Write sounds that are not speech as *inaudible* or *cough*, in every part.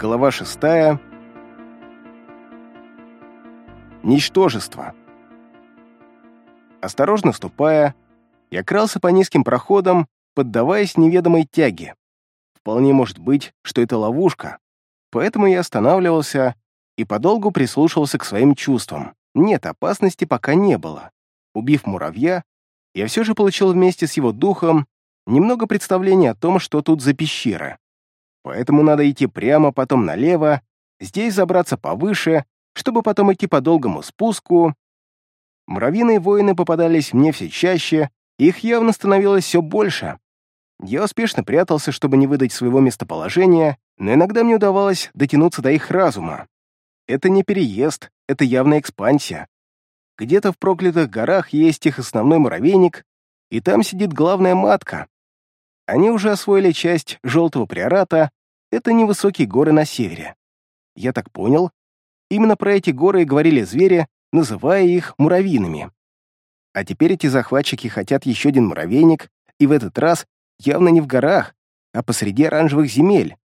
Глава шестая. Ничтожество. Осторожно ступая, я крался по низким проходам, поддаваясь неведомой тяге. Вполне может быть, что это ловушка, поэтому я останавливался и подолгу прислушивался к своим чувствам. Нет, опасности пока не было. Убив муравья, я все же получил вместе с его духом немного представления о том, что тут за пещера. Поэтому надо идти прямо, потом налево, здесь забраться повыше, чтобы потом идти по долгому спуску. Муравьиные воины попадались мне все чаще, их явно становилось все больше. Я успешно прятался, чтобы не выдать своего местоположения, но иногда мне удавалось дотянуться до их разума. Это не переезд, это явная экспансия. Где-то в проклятых горах есть их основной муравейник, и там сидит главная матка. Они уже освоили часть Желтого Приората, это невысокие горы на севере. Я так понял, именно про эти горы и говорили звери, называя их муравьиными. А теперь эти захватчики хотят еще один муравейник, и в этот раз явно не в горах, а посреди оранжевых земель.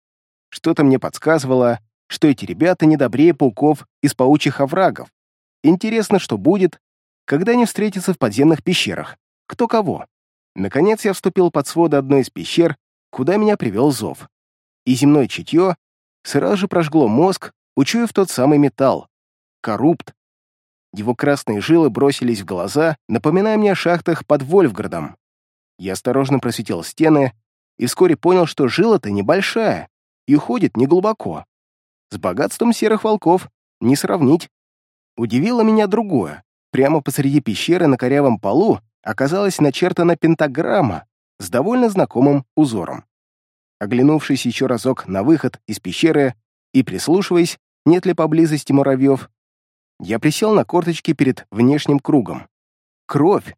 Что-то мне подсказывало, что эти ребята не добрее пауков из паучьих оврагов. Интересно, что будет, когда они встретятся в подземных пещерах. Кто кого? Наконец я вступил под своды одной из пещер, куда меня привел зов. И земное чутье сразу же прожгло мозг, учуяв тот самый металл — коррупт. Его красные жилы бросились в глаза, напоминая мне о шахтах под Вольфградом. Я осторожно просветил стены и вскоре понял, что жила-то небольшая и уходит неглубоко. С богатством серых волков не сравнить. Удивило меня другое. Прямо посреди пещеры на корявом полу оказалась начертана пентаграмма с довольно знакомым узором. Оглянувшись еще разок на выход из пещеры и прислушиваясь, нет ли поблизости муравьев, я присел на корточки перед внешним кругом. Кровь.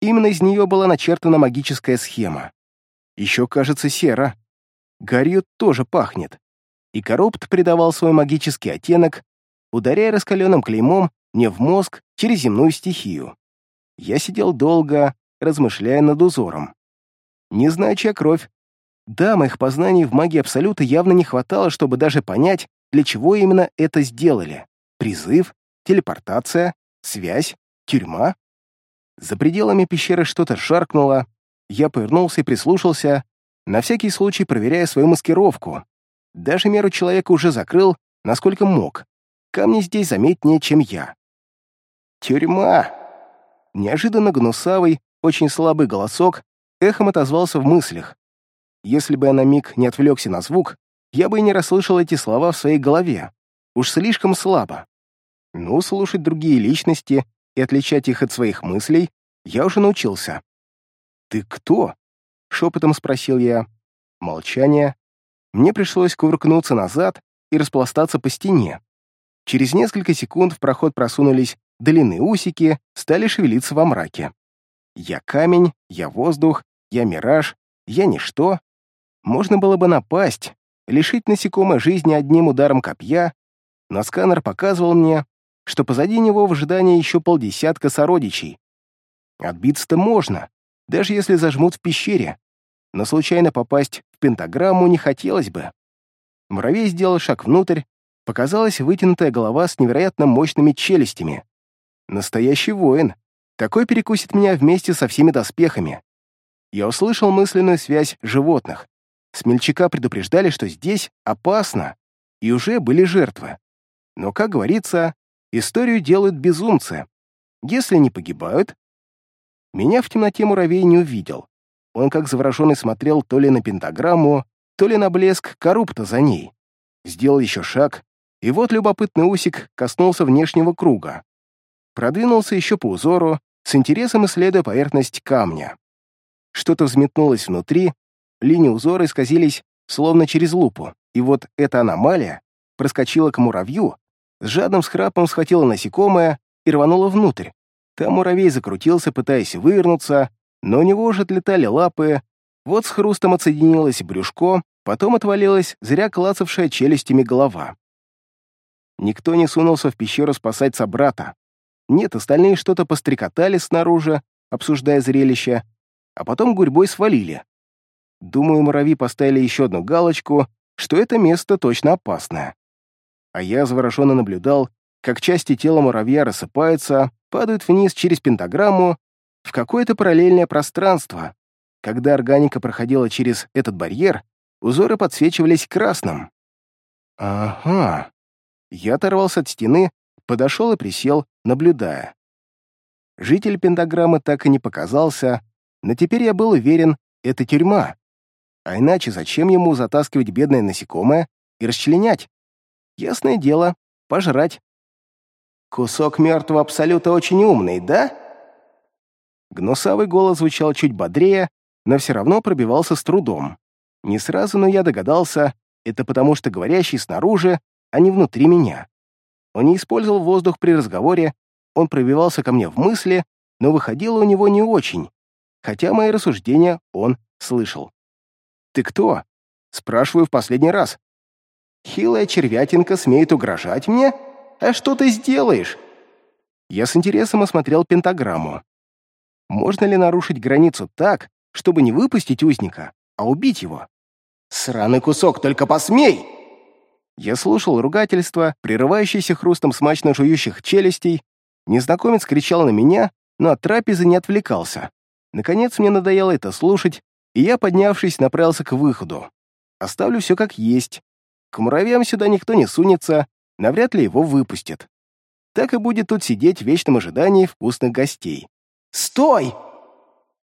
Именно из нее была начертана магическая схема. Еще, кажется, сера. Гарью тоже пахнет. И коррупт придавал свой магический оттенок, ударяя раскаленным клеймом мне в мозг через земную стихию. Я сидел долго, размышляя над узором. Не знаю, чья кровь. Да, моих познаний в магии Абсолюта явно не хватало, чтобы даже понять, для чего именно это сделали. Призыв, телепортация, связь, тюрьма. За пределами пещеры что-то шаркнуло. Я повернулся и прислушался, на всякий случай проверяя свою маскировку. Даже меру человека уже закрыл, насколько мог. Камни здесь заметнее, чем я. «Тюрьма!» Неожиданно гнусавый, очень слабый голосок эхом отозвался в мыслях. Если бы я на миг не отвлекся на звук, я бы и не расслышал эти слова в своей голове. Уж слишком слабо. Ну, слушать другие личности и отличать их от своих мыслей я уже научился. «Ты кто?» — шепотом спросил я. Молчание. Мне пришлось кувыркнуться назад и распластаться по стене. Через несколько секунд в проход просунулись длинные усики стали шевелиться во мраке. Я камень, я воздух, я мираж, я ничто. Можно было бы напасть, лишить насекомое жизни одним ударом копья, но сканер показывал мне, что позади него в ожидании еще полдесятка сородичей. Отбиться-то можно, даже если зажмут в пещере, но случайно попасть в пентаграмму не хотелось бы. Муравей сделал шаг внутрь, показалась вытянутая голова с невероятно мощными челюстями. Настоящий воин. Такой перекусит меня вместе со всеми доспехами. Я услышал мысленную связь животных. Смельчака предупреждали, что здесь опасно, и уже были жертвы. Но, как говорится, историю делают безумцы. Если не погибают... Меня в темноте муравей не увидел. Он как завороженный смотрел то ли на пентаграмму, то ли на блеск коррупта за ней. Сделал еще шаг, и вот любопытный усик коснулся внешнего круга продвинулся еще по узору, с интересом исследуя поверхность камня. Что-то взметнулось внутри, линии узора исказились словно через лупу, и вот эта аномалия проскочила к муравью, с жадным схрапом схватила насекомое и рванула внутрь. Там муравей закрутился, пытаясь вывернуться, но у него уже отлетали лапы, вот с хрустом отсоединилось брюшко, потом отвалилась зря клацавшая челюстями голова. Никто не сунулся в пещеру спасать собрата. Нет, остальные что-то пострекотали снаружи, обсуждая зрелище, а потом гурьбой свалили. Думаю, муравьи поставили еще одну галочку, что это место точно опасное. А я завороженно наблюдал, как части тела муравья рассыпаются, падают вниз через пентаграмму в какое-то параллельное пространство. Когда органика проходила через этот барьер, узоры подсвечивались красным. Ага. Я оторвался от стены, подошел и присел, наблюдая. Житель пентаграммы так и не показался, но теперь я был уверен, это тюрьма. А иначе зачем ему затаскивать бедное насекомое и расчленять? Ясное дело, пожрать. Кусок мертвого абсолюта очень умный, да? Гнусавый голос звучал чуть бодрее, но все равно пробивался с трудом. Не сразу, но я догадался, это потому что говорящий снаружи, а не внутри меня. Он не использовал воздух при разговоре, он пробивался ко мне в мысли, но выходило у него не очень, хотя мои рассуждения он слышал. «Ты кто?» — спрашиваю в последний раз. «Хилая червятинка смеет угрожать мне? А что ты сделаешь?» Я с интересом осмотрел пентаграмму. Можно ли нарушить границу так, чтобы не выпустить узника, а убить его? «Сраный кусок, только посмей!» Я слушал ругательства, прерывающиеся хрустом смачно жующих челюстей. Незнакомец кричал на меня, но от трапезы не отвлекался. Наконец мне надоело это слушать, и я, поднявшись, направился к выходу. Оставлю все как есть. К муравьям сюда никто не сунется, навряд ли его выпустят. Так и будет тут сидеть в вечном ожидании вкусных гостей. «Стой!»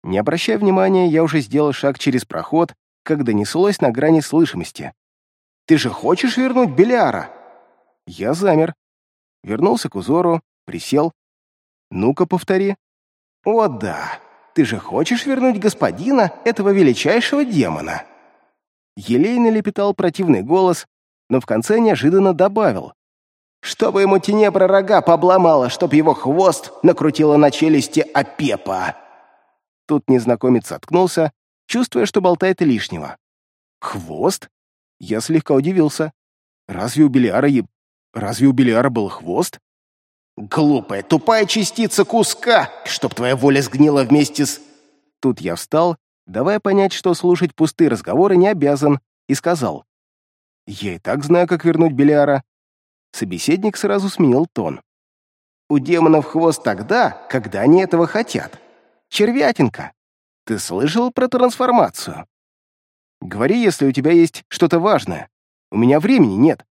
Не обращая внимания, я уже сделал шаг через проход, как донеслось на грани слышимости. «Ты же хочешь вернуть Беляра?» Я замер. Вернулся к узору, присел. «Ну-ка, повтори». «О да, ты же хочешь вернуть господина, этого величайшего демона?» Елейно лепетал противный голос, но в конце неожиданно добавил. «Чтобы ему тенебра рога побломала, чтоб его хвост накрутила на челюсти опепа!» Тут незнакомец откнулся, чувствуя, что болтает лишнего. «Хвост?» Я слегка удивился. «Разве у Белиара и... Разве у Белиара был хвост?» «Глупая, тупая частица куска, чтоб твоя воля сгнила вместе с...» Тут я встал, давая понять, что слушать пустые разговоры не обязан, и сказал. «Я и так знаю, как вернуть Белиара». Собеседник сразу сменил тон. «У демонов хвост тогда, когда они этого хотят. Червятинка, ты слышал про трансформацию? Говори, если у тебя есть что-то важное. У меня времени нет.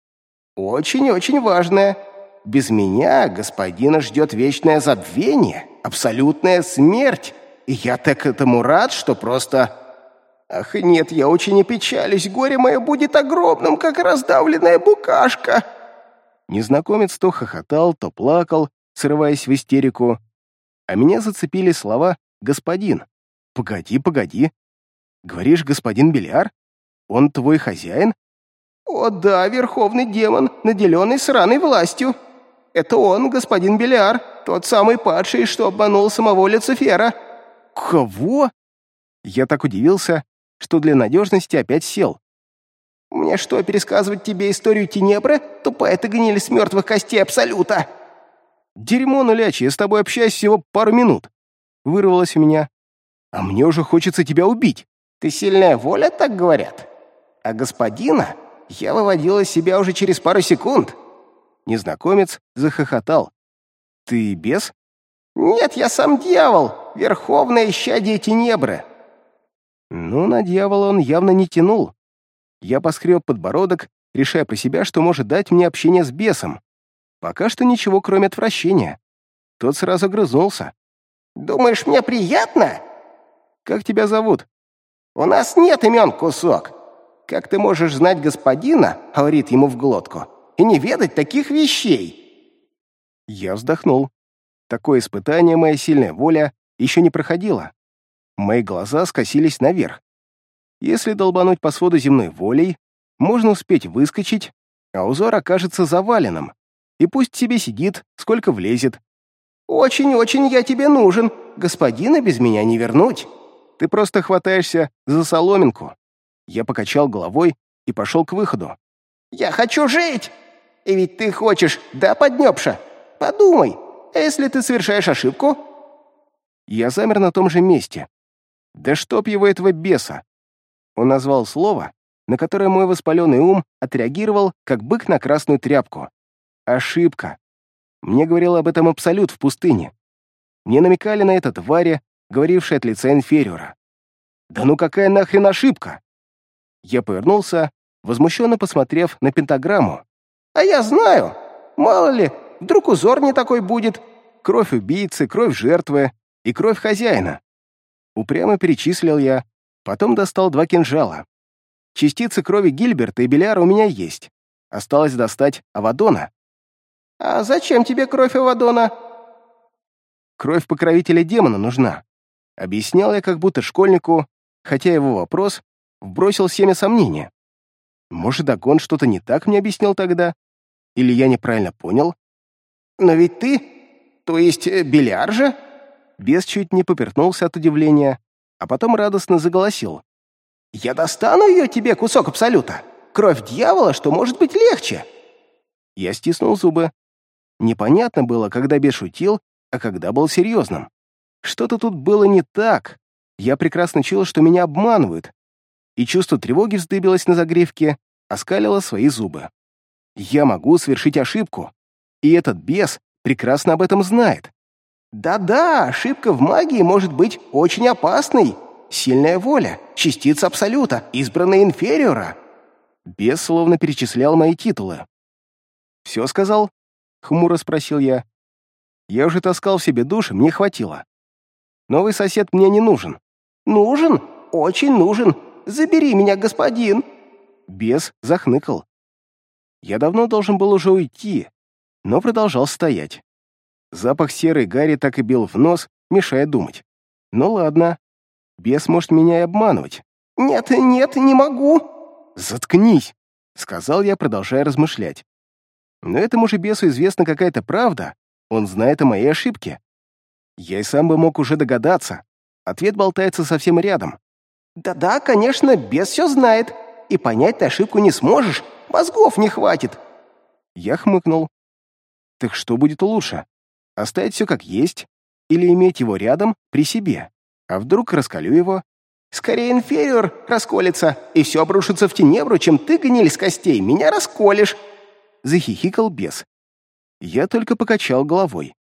Очень-очень важное. Без меня господина ждет вечное забвение, абсолютная смерть. И я так этому рад, что просто... Ах, нет, я очень опечалюсь, горе мое будет огромным, как раздавленная букашка. Незнакомец то хохотал, то плакал, срываясь в истерику. А меня зацепили слова господин. Погоди, погоди. Говоришь, господин Беляр? Он твой хозяин? О да, верховный демон, наделенный сраной властью. Это он, господин Беляр, тот самый падший, что обманул самого Люцифера. Кого? Я так удивился, что для надежности опять сел. Мне что, пересказывать тебе историю Тенебры? Тупая ты гниль с мертвых костей Абсолюта!» «Дерьмо нулячье, я с тобой общаюсь всего пару минут вырвалось у меня. «А мне уже хочется тебя убить». «Ты сильная воля, так говорят? А господина я выводила себя уже через пару секунд». Незнакомец захохотал. «Ты бес?» «Нет, я сам дьявол, верховное исчадие Тенебры». Ну, на дьявола он явно не тянул. Я поскреб подбородок, решая про себя, что может дать мне общение с бесом. Пока что ничего, кроме отвращения. Тот сразу грызнулся. Думаешь, мне приятно? Как тебя зовут? У нас нет имен, кусок. Как ты можешь знать господина, говорит ему в глотку, и не ведать таких вещей? Я вздохнул. Такое испытание моя сильная воля еще не проходила. Мои глаза скосились наверх. Если долбануть по своду земной волей, можно успеть выскочить, а узор окажется заваленным. И пусть себе сидит, сколько влезет, «Очень-очень я тебе нужен. Господина без меня не вернуть. Ты просто хватаешься за соломинку». Я покачал головой и пошел к выходу. «Я хочу жить! И ведь ты хочешь, да, поднёбша? Подумай, а если ты совершаешь ошибку?» Я замер на том же месте. «Да чтоб его этого беса!» Он назвал слово, на которое мой воспаленный ум отреагировал, как бык на красную тряпку. Ошибка. Мне говорил об этом Абсолют в пустыне. Мне намекали на это твари, говорившие от лица инфериора. Да ну какая нахрен ошибка? Я повернулся, возмущенно посмотрев на пентаграмму. «А я знаю! Мало ли, вдруг узор не такой будет. Кровь убийцы, кровь жертвы и кровь хозяина». Упрямо перечислил я, потом достал два кинжала. Частицы крови Гильберта и Беляра у меня есть. Осталось достать Авадона. «А зачем тебе кровь Авадона?» «Кровь покровителя демона нужна», — объяснял я как будто школьнику, хотя его вопрос вбросил семя сомнения. Может, Дагон что-то не так мне объяснил тогда? Или я неправильно понял? «Но ведь ты... То есть э, Беляр же?» Бес чуть не поперхнулся от удивления, а потом радостно заголосил. «Я достану ее тебе, кусок Абсолюта! Кровь дьявола, что может быть легче!» Я стиснул зубы. Непонятно было, когда бес шутил, а когда был серьезным. Что-то тут было не так. Я прекрасно чуял, что меня обманывают, и чувство тревоги вздыбилось на загривке, оскалило свои зубы. Я могу совершить ошибку, и этот бес прекрасно об этом знает. Да-да, ошибка в магии может быть очень опасной. Сильная воля, частица Абсолюта, избранная Инфериора. Бес словно перечислял мои титулы. «Все сказал?» — хмуро спросил я. «Я уже таскал в себе душ, мне хватило. Новый сосед мне не нужен». «Нужен? Очень нужен. Забери меня, господин!» Бес захныкал. Я давно должен был уже уйти, но продолжал стоять. Запах серой гари так и бил в нос, мешая думать. Ну ладно, бес может меня и обманывать. «Нет, нет, не могу!» «Заткнись!» — сказал я, продолжая размышлять. Но этому же бесу известна какая-то правда, он знает о моей ошибке. Я и сам бы мог уже догадаться. Ответ болтается совсем рядом. «Да-да, конечно, бес все знает, и понять ты ошибку не сможешь, мозгов не хватит!» Я хмыкнул. «Так что будет лучше? Оставить все как есть или иметь его рядом при себе? А вдруг раскалю его? Скорее инфериор расколется, и все обрушится в тенебру, чем ты, гниль с костей, меня расколешь!» Захихикал бес. Я только покачал головой.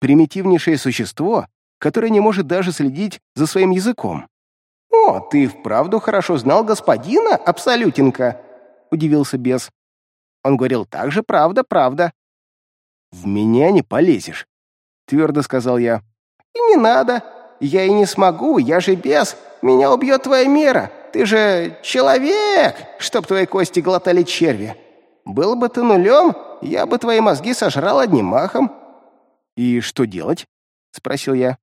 Примитивнейшее существо, которое не может даже следить за своим языком. «О, ты вправду хорошо знал господина, Абсолютенко?» — удивился бес. Он говорил так же, правда, правда. «В меня не полезешь», твердо сказал я. «И не надо. Я и не смогу, я же бес. Меня убьет твоя мера. Ты же человек, чтоб твои кости глотали черви. Был бы ты нулем, я бы твои мозги сожрал одним махом». «И что делать?» — спросил я.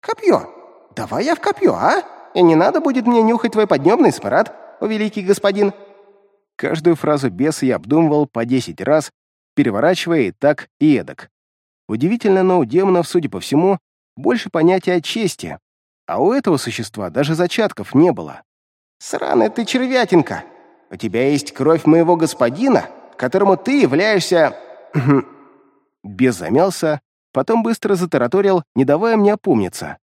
«Копье. Давай я в копье, а? И не надо будет мне нюхать твой поднебный смрад, о великий господин». Каждую фразу беса я обдумывал по десять раз, переворачивая и так, и эдак. Удивительно, но у демонов, судя по всему, больше понятия о чести, а у этого существа даже зачатков не было. «Сраная ты червятинка! У тебя есть кровь моего господина, которому ты являешься...» Без замялся, потом быстро затараторил, не давая мне опомниться.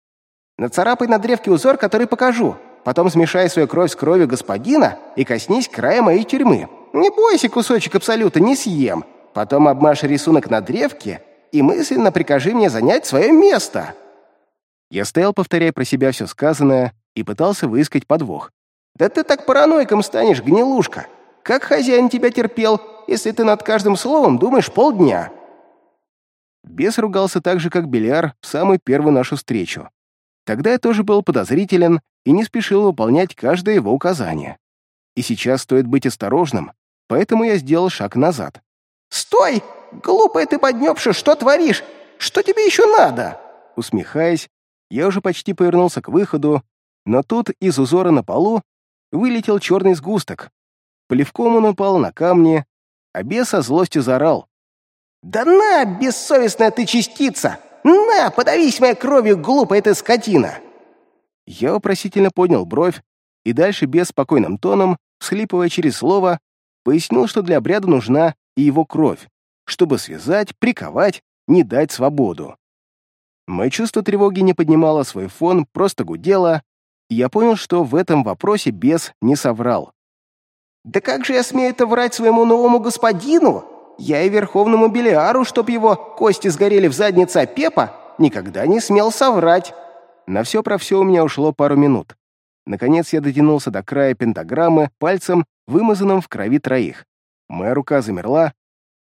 «Нацарапай на древке узор, который покажу, потом смешай свою кровь с кровью господина и коснись края моей тюрьмы. Не бойся, кусочек абсолюта, не съем. Потом обмажь рисунок на древке и мысленно прикажи мне занять свое место». Я стоял, повторяя про себя все сказанное, и пытался выискать подвох. «Да ты так параноиком станешь, гнилушка! Как хозяин тебя терпел, если ты над каждым словом думаешь полдня?» Бес ругался так же, как Беляр в самую первую нашу встречу. Тогда я тоже был подозрителен и не спешил выполнять каждое его указание. И сейчас стоит быть осторожным, поэтому я сделал шаг назад. «Стой! Глупая ты поднёбша, что творишь? Что тебе еще надо?» Усмехаясь, я уже почти повернулся к выходу, но тут из узора на полу вылетел черный сгусток. Плевком он упал на камни, а бес со злостью заорал. «Да на, бессовестная ты частица! На, подавись моей кровью, глупая ты скотина!» Я вопросительно поднял бровь, и дальше бес спокойным тоном, всхлипывая через слово, пояснил, что для обряда нужна и его кровь чтобы связать, приковать, не дать свободу. Мое чувство тревоги не поднимало свой фон, просто гудело, и я понял, что в этом вопросе бес не соврал. Да как же я смею это врать своему новому господину? Я и верховному Белиару, чтоб его кости сгорели в заднице Апепа, никогда не смел соврать. На все про все у меня ушло пару минут. Наконец я дотянулся до края пентаграммы пальцем, вымазанным в крови троих. Моя рука замерла,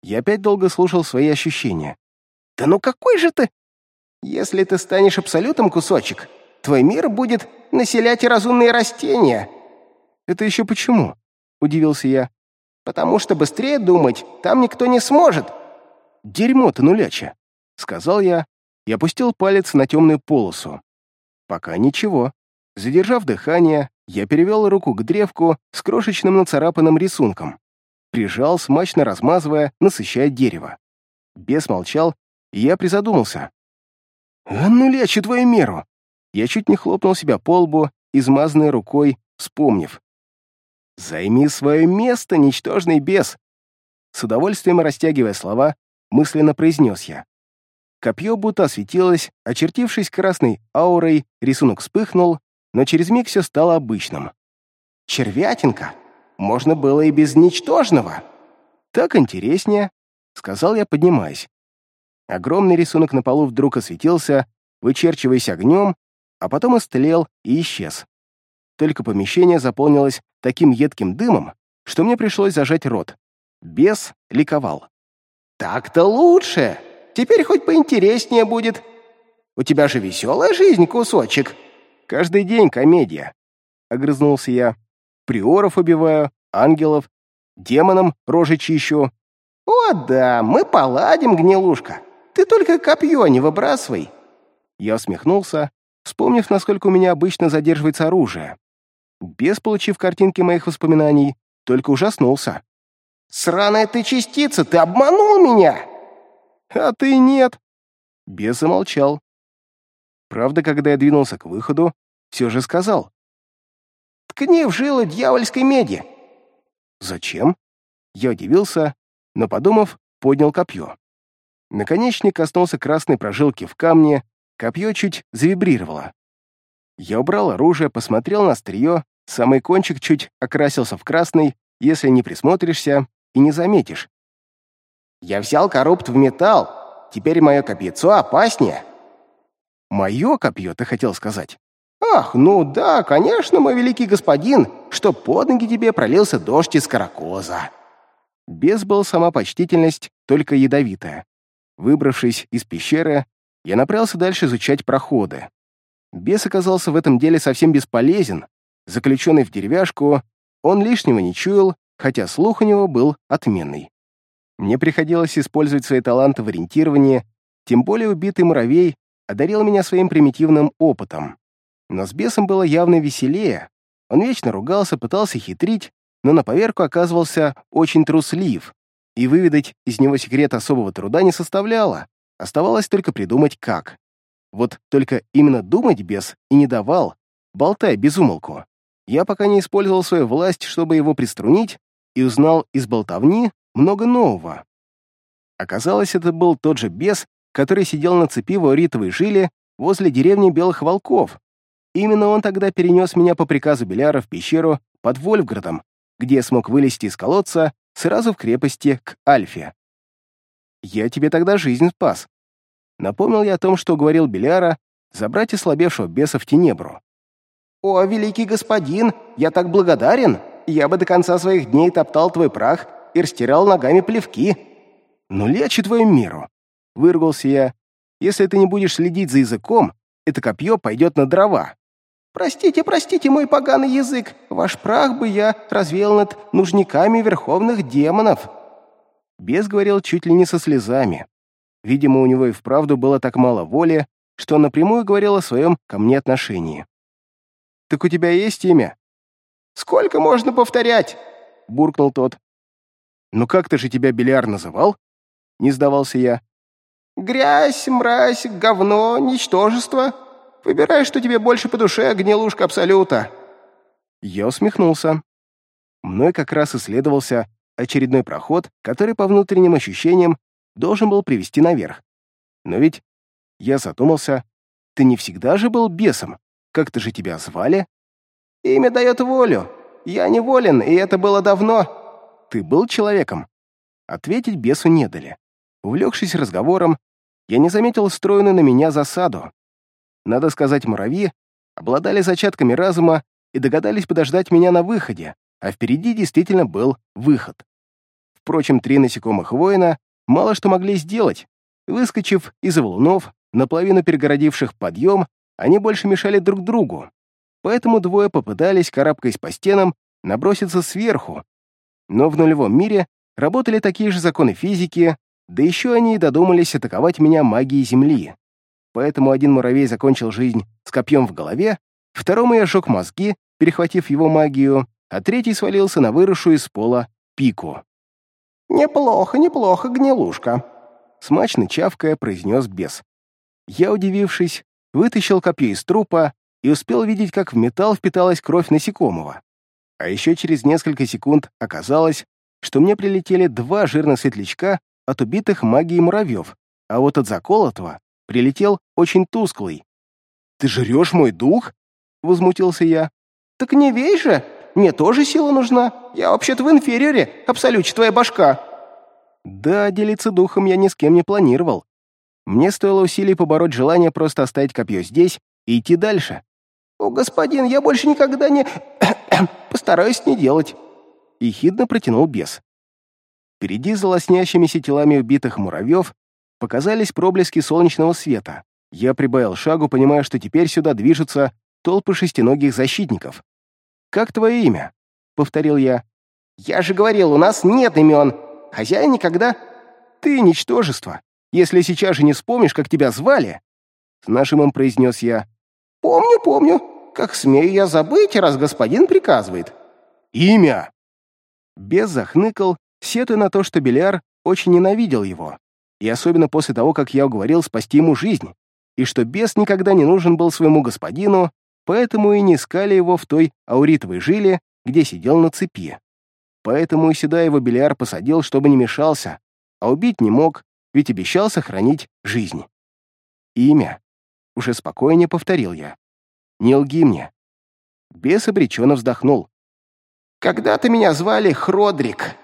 я опять долго слушал свои ощущения. «Да ну какой же ты...» «Если ты станешь абсолютом, кусочек, твой мир будет населять и разумные растения». «Это еще почему?» — удивился я. «Потому что быстрее думать там никто не сможет». «Дерьмо ты нуляча», — сказал я и опустил палец на темную полосу. «Пока ничего». Задержав дыхание, я перевел руку к древку с крошечным нацарапанным рисунком. Прижал, смачно размазывая, насыщая дерево. Бес молчал, и я призадумался. «А ну лечи твою меру!» Я чуть не хлопнул себя по лбу, измазанной рукой, вспомнив. «Займи свое место, ничтожный бес!» С удовольствием растягивая слова, мысленно произнес я. Копье будто осветилось, очертившись красной аурой, рисунок вспыхнул, но через миг все стало обычным. «Червятинка! Можно было и без ничтожного!» «Так интереснее», — сказал я, поднимаясь. Огромный рисунок на полу вдруг осветился, вычерчиваясь огнем, а потом истлел и исчез. Только помещение заполнилось таким едким дымом, что мне пришлось зажать рот. Бес ликовал. «Так-то лучше! Теперь хоть поинтереснее будет. У тебя же веселая жизнь, кусочек!» Каждый день комедия. Огрызнулся я. Приоров убиваю, ангелов, демонам рожи чищу. О да, мы поладим, гнилушка. Ты только копье не выбрасывай. Я усмехнулся, вспомнив, насколько у меня обычно задерживается оружие. Без получив картинки моих воспоминаний, только ужаснулся. «Сраная ты частица, ты обманул меня!» «А ты нет!» Бес замолчал, Правда, когда я двинулся к выходу, все же сказал. «Ткни в жилы дьявольской меди!» «Зачем?» Я удивился, но, подумав, поднял копье. Наконечник коснулся красной прожилки в камне, копье чуть завибрировало. Я убрал оружие, посмотрел на острие, самый кончик чуть окрасился в красный, если не присмотришься и не заметишь. «Я взял коррупт в металл, теперь мое копьецо опаснее!» «Мое копье, ты хотел сказать?» «Ах, ну да, конечно, мой великий господин, что под ноги тебе пролился дождь из каракоза». Без был сама почтительность, только ядовитая. Выбравшись из пещеры, я направился дальше изучать проходы. Бес оказался в этом деле совсем бесполезен. Заключенный в деревяшку, он лишнего не чуял, хотя слух у него был отменный. Мне приходилось использовать свои таланты в ориентировании, тем более убитый муравей одарил меня своим примитивным опытом. Но с бесом было явно веселее. Он вечно ругался, пытался хитрить, но на поверку оказывался очень труслив, и выведать из него секрет особого труда не составляло. Оставалось только придумать, как. Вот только именно думать бес и не давал, болтая без умолку. Я пока не использовал свою власть, чтобы его приструнить, и узнал из болтовни много нового. Оказалось, это был тот же бес, который сидел на цепи в ауритовой жиле возле деревни Белых Волков. Именно он тогда перенес меня по приказу Беляра в пещеру под Вольфградом, где я смог вылезти из колодца сразу в крепости к Альфе. «Я тебе тогда жизнь спас». Напомнил я о том, что говорил Беляра, забрать ослабевшего беса в Тенебру. «О, великий господин, я так благодарен! Я бы до конца своих дней топтал твой прах и растирал ногами плевки!» «Ну, лечи твою миру!» — выругался я. «Если ты не будешь следить за языком, это копье пойдет на дрова». «Простите, простите мой поганый язык, ваш прах бы я развеял над нужниками верховных демонов». Бес говорил чуть ли не со слезами. Видимо, у него и вправду было так мало воли, что напрямую говорил о своем ко мне отношении. «Так у тебя есть имя?» «Сколько можно повторять?» — буркнул тот. «Ну как ты же тебя Беляр называл?» — не сдавался я. Грязь, мразь, говно, ничтожество. Выбирай, что тебе больше по душе, гнилушка Абсолюта». Я усмехнулся. Мной как раз исследовался очередной проход, который по внутренним ощущениям должен был привести наверх. Но ведь я задумался, ты не всегда же был бесом. Как-то же тебя звали? Имя дает волю. Я неволен, и это было давно». «Ты был человеком?» Ответить бесу не дали. Увлекшись разговором, я не заметил встроенную на меня засаду. Надо сказать, муравьи обладали зачатками разума и догадались подождать меня на выходе, а впереди действительно был выход. Впрочем, три насекомых воина мало что могли сделать. Выскочив из валунов, наполовину перегородивших подъем, они больше мешали друг другу. Поэтому двое попытались, карабкаясь по стенам, наброситься сверху. Но в нулевом мире работали такие же законы физики, да еще они и додумались атаковать меня магией Земли. Поэтому один муравей закончил жизнь с копьем в голове, второму я сжег мозги, перехватив его магию, а третий свалился на выросшую из пола пику. «Неплохо, неплохо, гнилушка», — смачно чавкая произнес бес. Я, удивившись, вытащил копье из трупа и успел видеть, как в металл впиталась кровь насекомого. А еще через несколько секунд оказалось, что мне прилетели два жирных светлячка от убитых магией муравьев, а вот от заколотого прилетел очень тусклый. «Ты жрешь мой дух?» — возмутился я. «Так не вей же! Мне тоже сила нужна. Я вообще-то в инфериоре, абсолютно твоя башка». Да, делиться духом я ни с кем не планировал. Мне стоило усилий побороть желание просто оставить копье здесь и идти дальше. «О, господин, я больше никогда не... *coughs* постараюсь не делать». И хидно протянул бес. Впереди за лоснящимися телами убитых муравьев показались проблески солнечного света. Я прибавил шагу, понимая, что теперь сюда движутся толпы шестиногих защитников. «Как твое имя?» — повторил я. «Я же говорил, у нас нет имен. Хозяин никогда...» «Ты ничтожество. Если сейчас же не вспомнишь, как тебя звали...» С нашим произнес я. «Помню, помню. Как смею я забыть, раз господин приказывает». «Имя!» Бес захныкал, сетуя на то, что Беляр очень ненавидел его, и особенно после того, как я уговорил спасти ему жизнь, и что бес никогда не нужен был своему господину, поэтому и не искали его в той ауритовой жиле, где сидел на цепи. Поэтому и сюда его Беляр посадил, чтобы не мешался, а убить не мог, ведь обещал сохранить жизнь. Имя. Уже спокойнее повторил я. Не лги мне. Бес обреченно вздохнул. «Когда-то меня звали Хродрик»,